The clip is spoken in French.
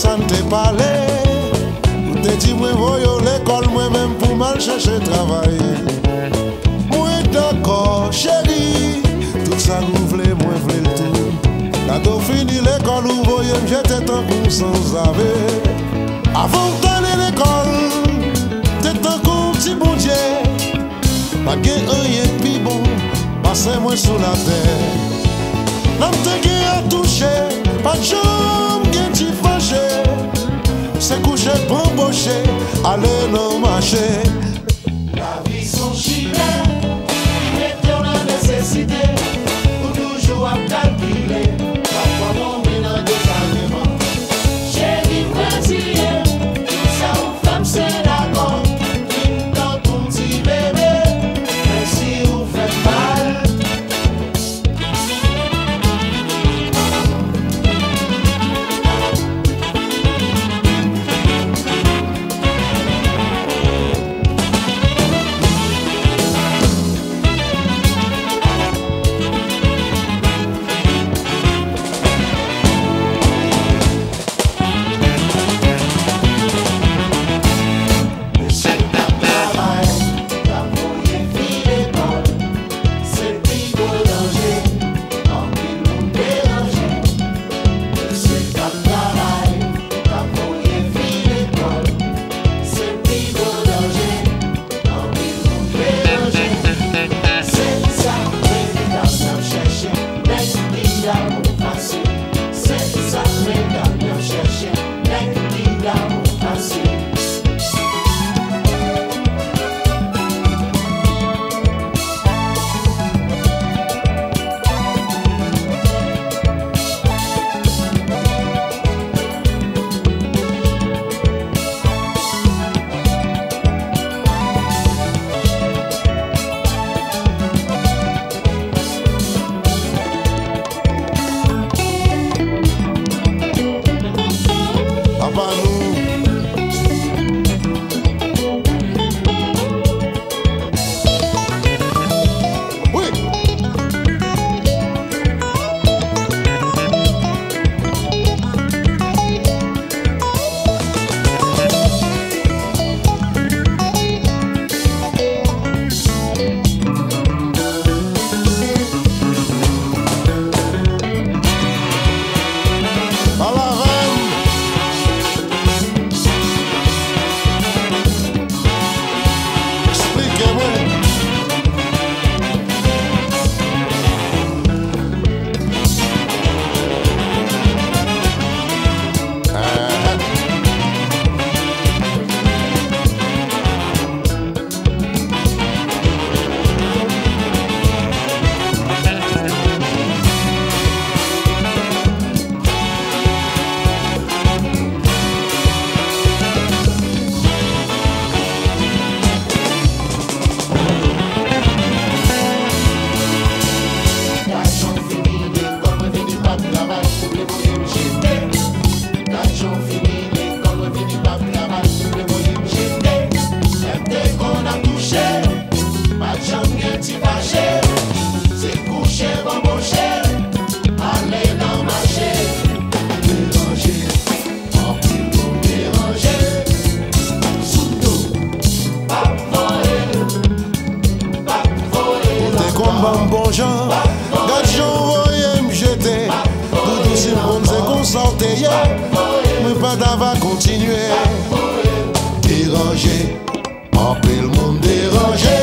san te pale. Mwen te di mwen voyo l'ekol mwen men pou mal chache travaye. Mwen d'akor cheri, tout vle La do ou voye mjete tan pou san zave. Avon pti boudje. Pa gen pi bon, la ter Nam te a Allez nos marchés. La vie son chimère. Seigneur, ne me pas d'avance, continuez à déroger, à le monde à.